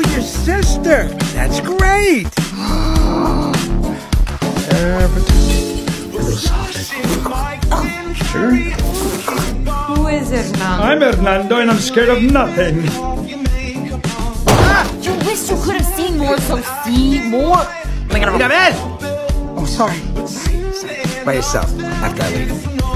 Oh, your sister. That's great. Sure. Who is Hernando? I'm Hernando and I'm scared of nothing. Ah! You wish you could have seen more, so see more. I'm Oh, sorry. Sorry. By yourself. After I leave.